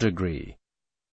degree.